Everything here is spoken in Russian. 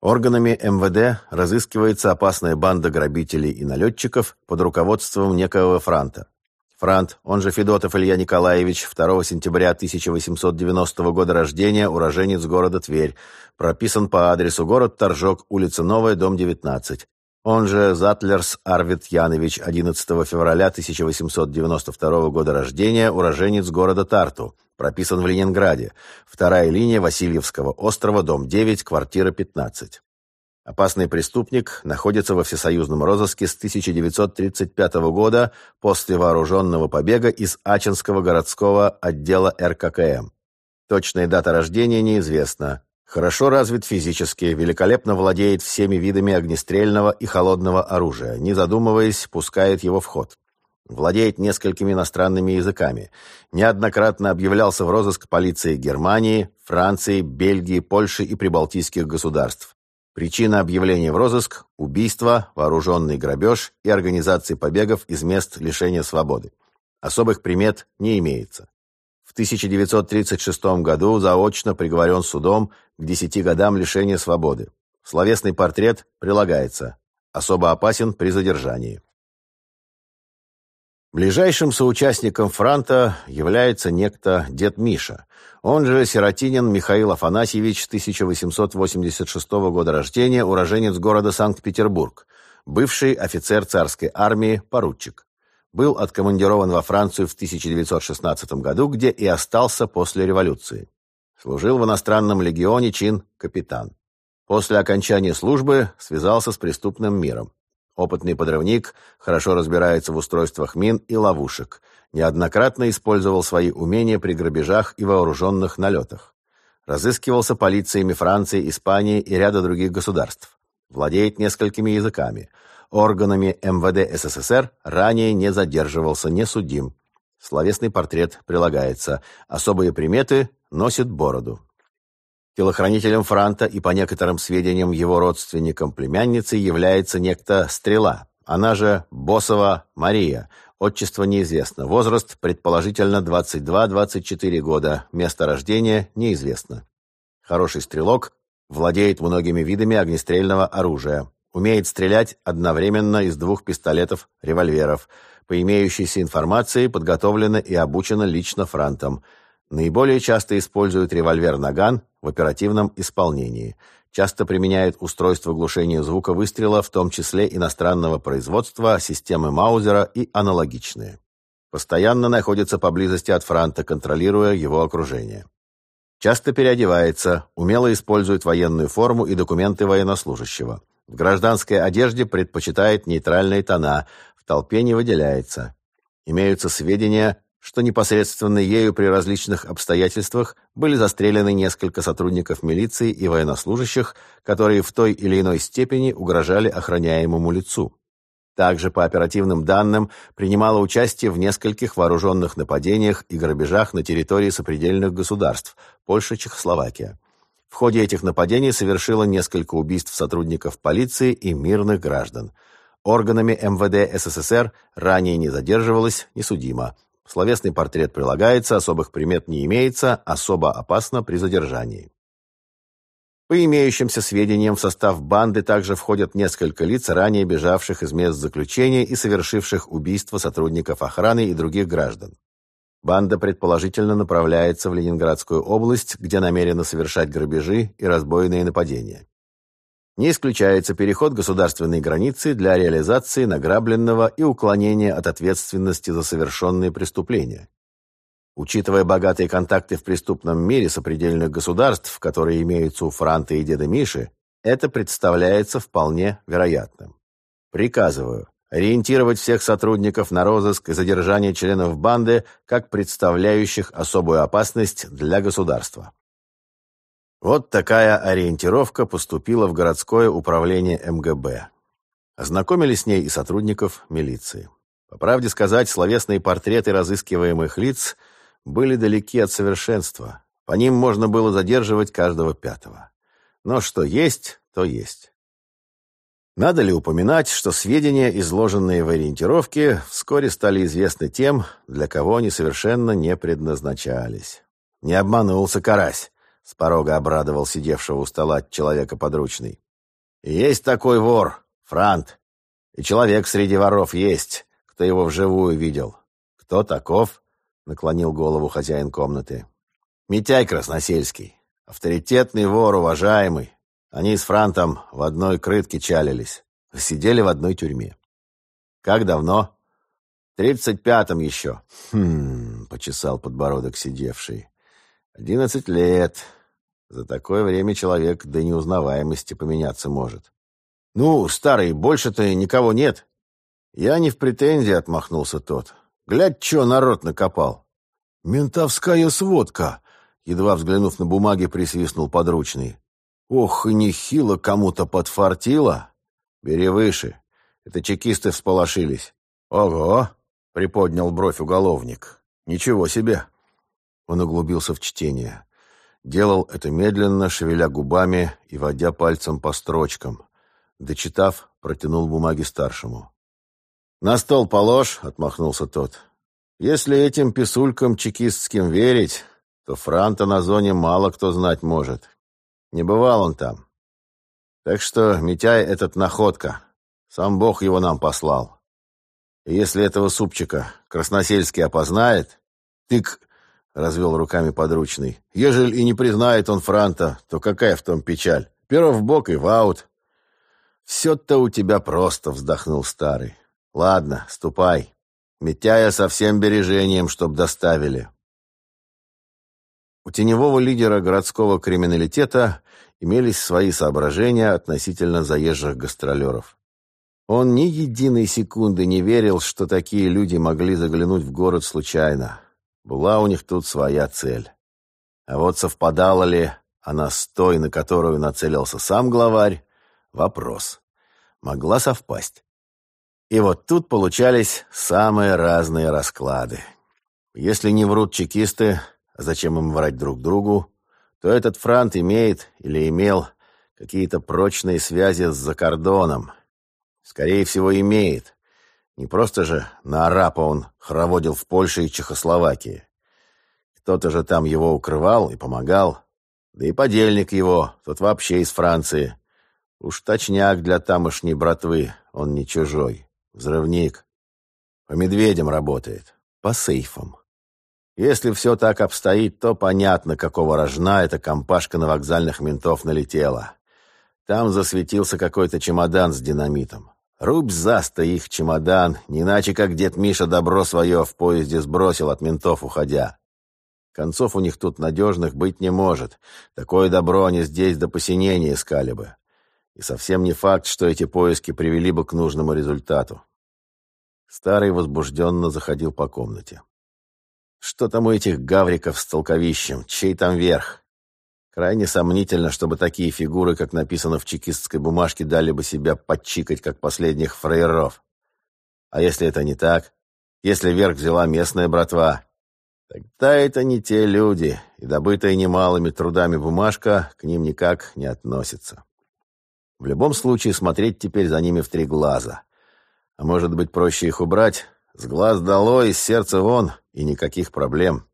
Органами МВД разыскивается опасная банда грабителей и налетчиков под руководством некоего Франта. Франт, он же Федотов Илья Николаевич, 2 сентября 1890 года рождения, уроженец города Тверь, прописан по адресу город Торжок, улица Новая, дом 19. Он же Затлерс Арвид Янович, 11 февраля 1892 года рождения, уроженец города Тарту, прописан в Ленинграде. Вторая линия Васильевского острова, дом 9, квартира 15. Опасный преступник находится во всесоюзном розыске с 1935 года после вооруженного побега из Ачинского городского отдела РККМ. Точная дата рождения неизвестна. Хорошо развит физически, великолепно владеет всеми видами огнестрельного и холодного оружия, не задумываясь, пускает его в ход. Владеет несколькими иностранными языками. Неоднократно объявлялся в розыск полиции Германии, Франции, Бельгии, Польши и прибалтийских государств. Причина объявления в розыск – убийство, вооруженный грабеж и организация побегов из мест лишения свободы. Особых примет не имеется. В 1936 году заочно приговорен судом к 10 годам лишения свободы. Словесный портрет прилагается. Особо опасен при задержании. Ближайшим соучастником фронта является некто дед Миша. Он же Сиротинин Михаил Афанасьевич, 1886 года рождения, уроженец города Санкт-Петербург, бывший офицер царской армии, поручик. Был откомандирован во Францию в 1916 году, где и остался после революции. Служил в иностранном легионе чин капитан. После окончания службы связался с преступным миром. Опытный подрывник, хорошо разбирается в устройствах мин и ловушек. Неоднократно использовал свои умения при грабежах и вооруженных налетах. Разыскивался полициями Франции, Испании и ряда других государств. Владеет несколькими языками. Органами МВД СССР ранее не задерживался, не судим. Словесный портрет прилагается. Особые приметы носит бороду. Телохранителем Франта и, по некоторым сведениям, его родственником племянницы является некто Стрела, она же Босова Мария. Отчество неизвестно. Возраст, предположительно, 22-24 года. Место рождения неизвестно. Хороший стрелок, владеет многими видами огнестрельного оружия. Умеет стрелять одновременно из двух пистолетов, револьверов. По имеющейся информации, подготовлено и обучено лично Франтом – Наиболее часто используют револьвер «Наган» в оперативном исполнении. Часто применяют устройство глушения звука выстрела, в том числе иностранного производства, системы Маузера и аналогичные. Постоянно находится поблизости от фронта, контролируя его окружение. Часто переодевается, умело использует военную форму и документы военнослужащего. В гражданской одежде предпочитает нейтральные тона, в толпе не выделяется. Имеются сведения что непосредственно ею при различных обстоятельствах были застрелены несколько сотрудников милиции и военнослужащих, которые в той или иной степени угрожали охраняемому лицу. Также, по оперативным данным, принимала участие в нескольких вооруженных нападениях и грабежах на территории сопредельных государств – Польша, Чехословакия. В ходе этих нападений совершила несколько убийств сотрудников полиции и мирных граждан. Органами МВД СССР ранее не задерживалась, не судима. Словесный портрет прилагается, особых примет не имеется, особо опасно при задержании. По имеющимся сведениям, в состав банды также входят несколько лиц, ранее бежавших из мест заключения и совершивших убийство сотрудников охраны и других граждан. Банда предположительно направляется в Ленинградскую область, где намерена совершать грабежи и разбойные нападения. Не исключается переход государственной границы для реализации награбленного и уклонения от ответственности за совершенные преступления. Учитывая богатые контакты в преступном мире сопредельных государств, которые имеются у Франта и деда Миши, это представляется вполне вероятным. Приказываю ориентировать всех сотрудников на розыск и задержание членов банды как представляющих особую опасность для государства. Вот такая ориентировка поступила в городское управление МГБ. Ознакомили с ней и сотрудников милиции. По правде сказать, словесные портреты разыскиваемых лиц были далеки от совершенства. По ним можно было задерживать каждого пятого. Но что есть, то есть. Надо ли упоминать, что сведения, изложенные в ориентировке, вскоре стали известны тем, для кого они совершенно не предназначались. Не обманулся карась. С порога обрадовал сидевшего у стола человека подручный. Есть такой вор, Франт. И человек среди воров есть, кто его вживую видел. Кто таков? Наклонил голову хозяин комнаты. Митяй Красносельский. Авторитетный вор, уважаемый. Они с Франтом в одной крытке чалились. Сидели в одной тюрьме. Как давно? Тридцать пятом еще. Хм, почесал подбородок сидевший. Одиннадцать лет. За такое время человек до неузнаваемости поменяться может. Ну, старый, больше-то никого нет. Я не в претензии, отмахнулся тот. Глядь, что народ накопал. Ментовская сводка, едва взглянув на бумаги, присвистнул подручный. Ох, и нехило кому-то подфартило. Бери выше. Это чекисты всполошились. Ого! Приподнял бровь уголовник. Ничего себе! Он углубился в чтение. Делал это медленно, шевеля губами и водя пальцем по строчкам. Дочитав, протянул бумаги старшему. «На стол положь», — отмахнулся тот. «Если этим писулькам чекистским верить, то Франта на зоне мало кто знать может. Не бывал он там. Так что Митяй этот находка. Сам Бог его нам послал. И если этого супчика Красносельский опознает, тык, — развел руками подручный, — ежели и не признает он Франта, то какая в том печаль? Перо в бок и в аут. Все-то у тебя просто, — вздохнул старый. Ладно, ступай. Митяя со всем бережением, чтоб доставили. У теневого лидера городского криминалитета имелись свои соображения относительно заезжих гастролеров. Он ни единой секунды не верил, что такие люди могли заглянуть в город случайно. Была у них тут своя цель. А вот совпадала ли она с той, на которую нацелился сам главарь, вопрос. Могла совпасть. И вот тут получались самые разные расклады. Если не врут чекисты, а зачем им врать друг другу, то этот франт имеет или имел какие-то прочные связи с закордоном, Скорее всего, имеет. Не просто же на арапа он хороводил в Польше и Чехословакии. Кто-то же там его укрывал и помогал. Да и подельник его, тот вообще из Франции. Уж точняк для тамошней братвы, он не чужой. Взрывник. По медведям работает. По сейфам. Если все так обстоит, то понятно, какого рожна эта компашка на вокзальных ментов налетела. Там засветился какой-то чемодан с динамитом. Рубь заста их чемодан, не иначе как дед Миша добро свое в поезде сбросил от ментов, уходя. Концов у них тут надежных быть не может. Такое добро они здесь до посинения искали бы. И совсем не факт, что эти поиски привели бы к нужному результату. Старый возбужденно заходил по комнате. Что там у этих гавриков с толковищем? Чей там верх? Крайне сомнительно, чтобы такие фигуры, как написано в чекистской бумажке, дали бы себя подчикать, как последних фрейров. А если это не так? Если верх взяла местная братва? Тогда это не те люди, и добытая немалыми трудами бумажка к ним никак не относится. В любом случае, смотреть теперь за ними в три глаза. А может быть, проще их убрать? С глаз долой, из сердца вон, и никаких проблем.